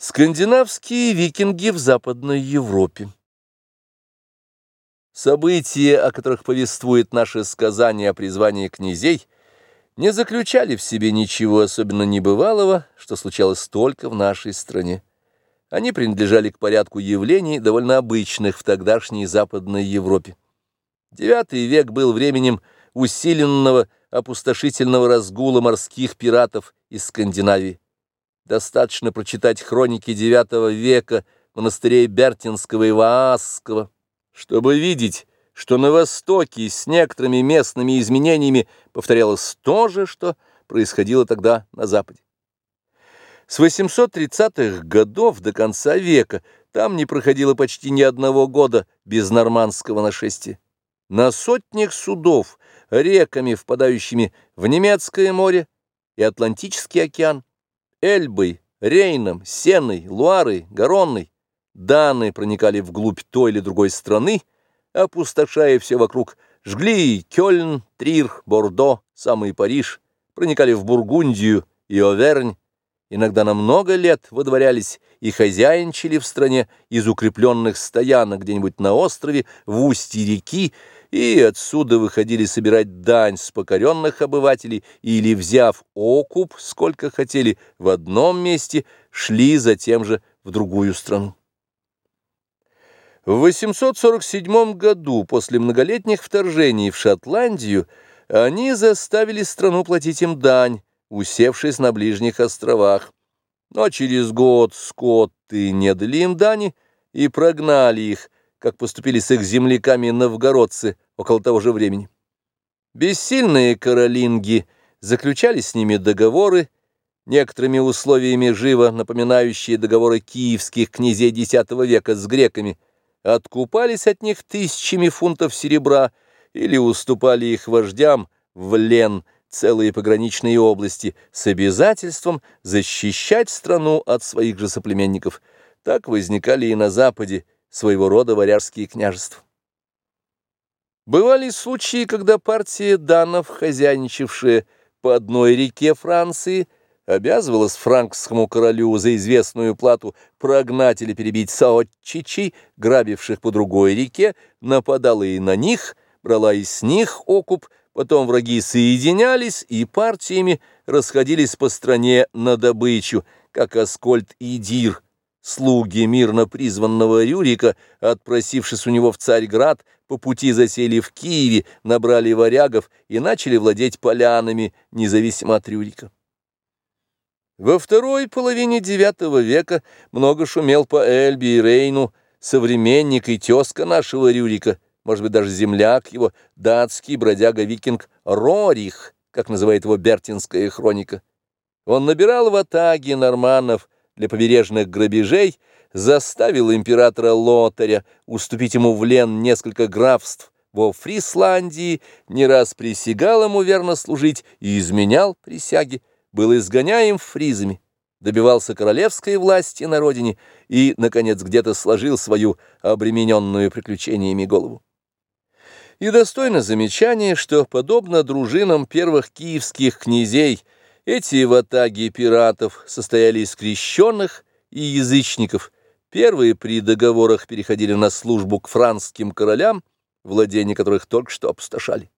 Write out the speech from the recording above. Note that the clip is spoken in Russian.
Скандинавские викинги в Западной Европе События, о которых повествует наше сказание о призвании князей, не заключали в себе ничего особенно небывалого, что случалось только в нашей стране. Они принадлежали к порядку явлений, довольно обычных в тогдашней Западной Европе. Девятый век был временем усиленного опустошительного разгула морских пиратов из Скандинавии. Достаточно прочитать хроники IX века монастырей Бертинского и Ваасского, чтобы видеть, что на Востоке с некоторыми местными изменениями повторялось то же, что происходило тогда на Западе. С 830-х годов до конца века там не проходило почти ни одного года без нормандского нашествия. На сотнях судов, реками, впадающими в Немецкое море и Атлантический океан, Эльбой, Рейном, Сеной, Луарой, Гаронной. Даны проникали вглубь той или другой страны, опустошая все вокруг, жгли Кёльн, Трир, Бордо, самый Париж, проникали в Бургундию и Овернь, иногда на много лет выдворялись и хозяинчили в стране из укрепленных стоянок где-нибудь на острове, в устье реки, и отсюда выходили собирать дань с покоренных обывателей или, взяв окуп, сколько хотели, в одном месте, шли затем же в другую страну. В 847 году, после многолетних вторжений в Шотландию, они заставили страну платить им дань, усевшись на ближних островах. Но через год скотты не дали им дани и прогнали их, как поступили с их земляками новгородцы около того же времени. Бессильные каролинги заключали с ними договоры, некоторыми условиями живо напоминающие договоры киевских князей X века с греками, откупались от них тысячами фунтов серебра или уступали их вождям в лен целые пограничные области с обязательством защищать страну от своих же соплеменников. Так возникали и на Западе своего рода варяжские княжества. Бывали случаи, когда партия данов, хозяйничавшая по одной реке Франции, обязывалась франкскому королю за известную плату прогнать или перебить саотчичей, грабивших по другой реке, нападала и на них, брала и с них окуп, потом враги соединялись и партиями расходились по стране на добычу, как Аскольд и Дир – Слуги мирно призванного Рюрика, отпросившись у него в Царьград, по пути засели в Киеве, набрали варягов и начали владеть полянами, независимо от Рюрика. Во второй половине IX века много шумел по Эльбе и Рейну современник и тезка нашего Рюрика, может быть, даже земляк его, датский бродяга-викинг Рорих, как называет его Бертинская хроника. Он набирал в атаге норманнов, для побережных грабежей, заставил императора Лотаря уступить ему в лен несколько графств во Фрисландии, не раз присягал ему верно служить и изменял присяги, был изгоняем фризами, добивался королевской власти на родине и, наконец, где-то сложил свою обремененную приключениями голову. И достойно замечания, что, подобно дружинам первых киевских князей, эти ватаги пиратов состояли из крещенных и язычников. Первые при договорах переходили на службу к франским королям, владения которых только что опустошали.